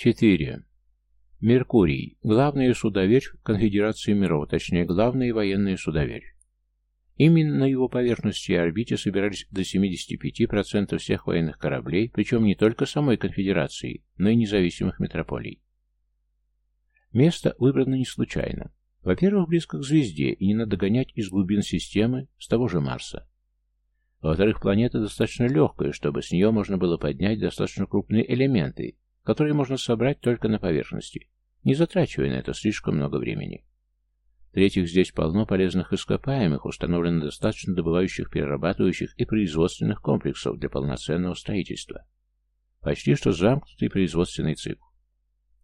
4. Меркурий. Главная судоверфь Конфедерации миров, точнее, главная военная судоверфь. Именно на его поверхности и орбите собирались до 75% всех военных кораблей, причем не только самой Конфедерации, но и независимых метрополий. Место выбрано не случайно. Во-первых, близко к звезде, и не надо гонять из глубин системы, с того же Марса. Во-вторых, планета достаточно легкая, чтобы с нее можно было поднять достаточно крупные элементы, которые можно собрать только на поверхности, не затрачивая на это слишком много времени. В-третьих, здесь полно полезных ископаемых, установлено достаточно добывающих, перерабатывающих и производственных комплексов для полноценного строительства. Почти что замкнутый производственный цикл.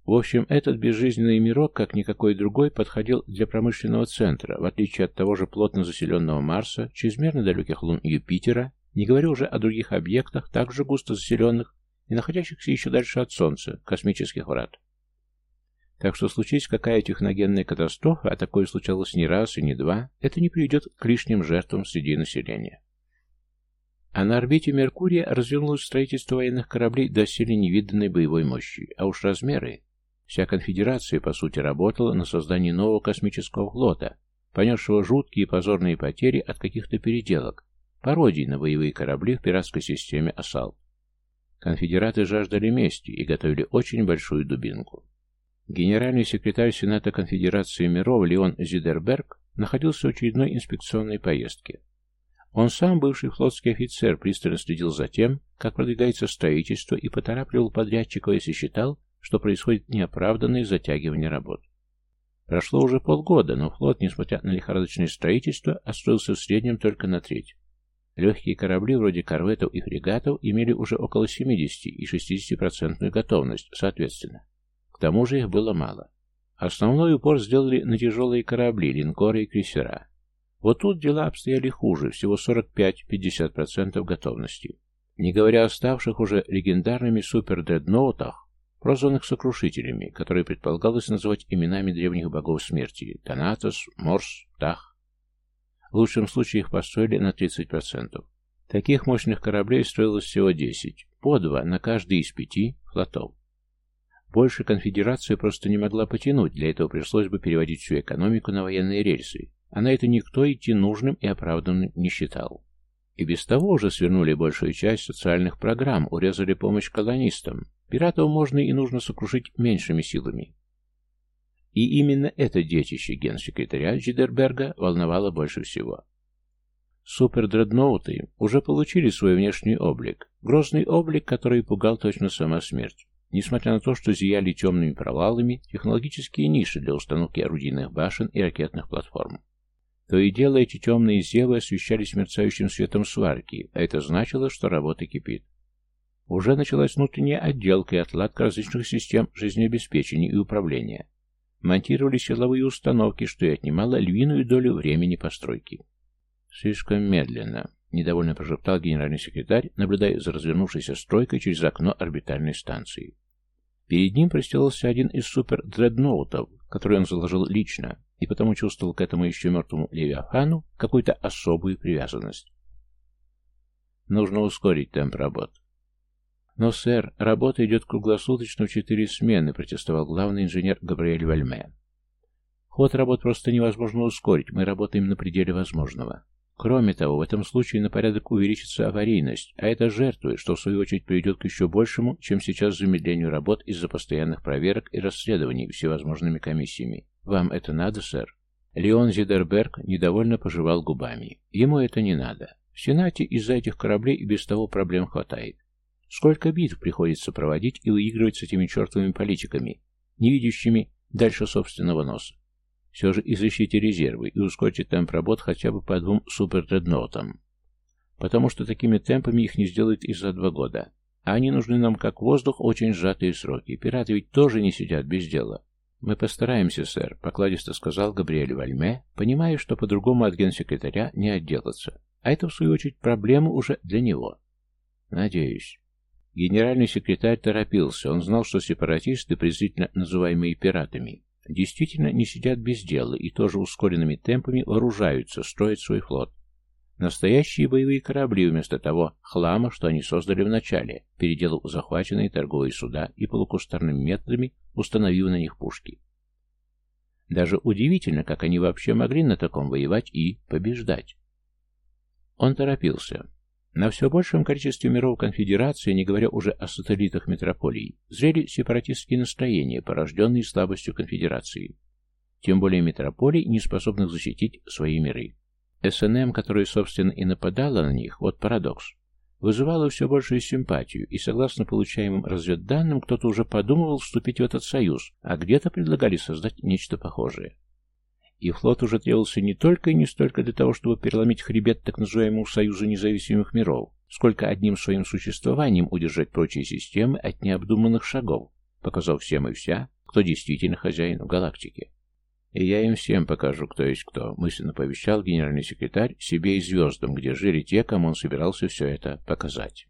В общем, этот безжизненный мирок, как никакой другой, подходил для промышленного центра, в отличие от того же плотно заселенного Марса, чрезмерно далеких лун Юпитера, не говоря уже о других объектах, также густо заселенных и находящихся еще дальше от Солнца, космических врат. Так что случись какая техногенная катастрофа, а такое случалось не раз и не два, это не приведет к лишним жертвам среди населения. А на орбите Меркурия развернулось строительство военных кораблей до силе невиданной боевой мощи, а уж размеры. Вся конфедерация, по сути, работала на создании нового космического флота, понесшего жуткие позорные потери от каких-то переделок, пародий на боевые корабли в пиратской системе «Ассалт». Конфедераты жаждали мести и готовили очень большую дубинку. Генеральный секретарь Сената Конфедерации миров Леон Зидерберг находился в очередной инспекционной поездке. Он сам, бывший флотский офицер, пристально следил за тем, как продвигается строительство и поторапливал подрядчиков, если считал, что происходит неоправданное затягивание работ. Прошло уже полгода, но флот, несмотря на лихорадочное строительство, остроился в среднем только на треть. Легкие корабли вроде корветов и фрегатов имели уже около 70 и 60% готовность, соответственно. К тому же их было мало. Основной упор сделали на тяжелые корабли, линкоры и крейсера. Вот тут дела обстояли хуже, всего 45-50% готовности. Не говоря о ставших уже легендарными супер-дредноутах, прозванных сокрушителями, которые предполагалось называть именами древних богов смерти – Танатос, Морс, Птах. В лучшем случае их построили на 30%. Таких мощных кораблей строилось всего 10, по два на каждый из пяти флотов. Больше конфедерация просто не могла потянуть, для этого пришлось бы переводить всю экономику на военные рельсы, а на это никто идти нужным и оправданным не считал. И без того уже свернули большую часть социальных программ, урезали помощь колонистам. Пиратов можно и нужно сокрушить меньшими силами. И именно это детище генсекретаря Джидерберга волновало больше всего. Супердредноуты уже получили свой внешний облик, грозный облик, который пугал точно сама смерть. Несмотря на то, что зияли темными провалами технологические ниши для установки орудийных башен и ракетных платформ. То и дело эти темные зевы освещались мерцающим светом сварки, а это значило, что работа кипит. Уже началась внутренняя отделка и отладка различных систем жизнеобеспечения и управления. Монтировали силовые установки, что и отнимало львиную долю времени постройки. Слишком медленно. Недовольно прошептал генеральный секретарь, наблюдая за развернувшейся стройкой через окно орбитальной станции. Перед ним простилался один из супер-дредноутов, который он заложил лично, и потому чувствовал к этому еще мертвому Левиафану какую-то особую привязанность. Нужно ускорить темп работ. Но, сэр, работа идет круглосуточно в четыре смены, протестовал главный инженер Габриэль Вальме. Ход работ просто невозможно ускорить, мы работаем на пределе возможного. Кроме того, в этом случае на порядок увеличится аварийность, а это жертвы, что в свою очередь приведет к еще большему, чем сейчас замедлению работ из-за постоянных проверок и расследований всевозможными комиссиями. Вам это надо, сэр? Леон Зидерберг недовольно пожевал губами. Ему это не надо. В Сенате из-за этих кораблей и без того проблем хватает. Сколько битв приходится проводить и выигрывать с этими чертовыми политиками, не видящими дальше собственного носа. Все же изыщите резервы и ускорьте темп работ хотя бы по двум супердредноутам. Потому что такими темпами их не сделают и за два года. А они нужны нам как воздух очень сжатые сроки. Пираты ведь тоже не сидят без дела. «Мы постараемся, сэр», — покладисто сказал Габриэль Вальме, понимая, что по-другому от генсекретаря не отделаться. А это, в свою очередь, проблема уже для него. «Надеюсь». Генеральный секретарь торопился. Он знал, что сепаратисты, презрительно называемые пиратами, действительно не сидят без дела и тоже ускоренными темпами вооружаются, строят свой флот. Настоящие боевые корабли вместо того хлама, что они создали в начале, переделав захваченные торговые суда и полукустарными методами установив на них пушки. Даже удивительно, как они вообще могли на таком воевать и побеждать. Он торопился. На все большем количестве миров конфедерации, не говоря уже о сателлитах метрополий, зрели сепаратистские настроения, порожденные слабостью конфедерации. Тем более метрополий, не способных защитить свои миры. СНМ, которая, собственно, и нападала на них, вот парадокс, вызывала все большую симпатию, и, согласно получаемым разведданным, кто-то уже подумывал вступить в этот союз, а где-то предлагали создать нечто похожее. И флот уже требовался не только и не столько для того, чтобы переломить хребет так называемому Союзу независимых миров, сколько одним своим существованием удержать прочие системы от необдуманных шагов, показав всем и вся, кто действительно хозяин в галактике. «И я им всем покажу, кто есть кто», — мысленно пообещал генеральный секретарь себе и звездам, где жили те, кому он собирался все это показать.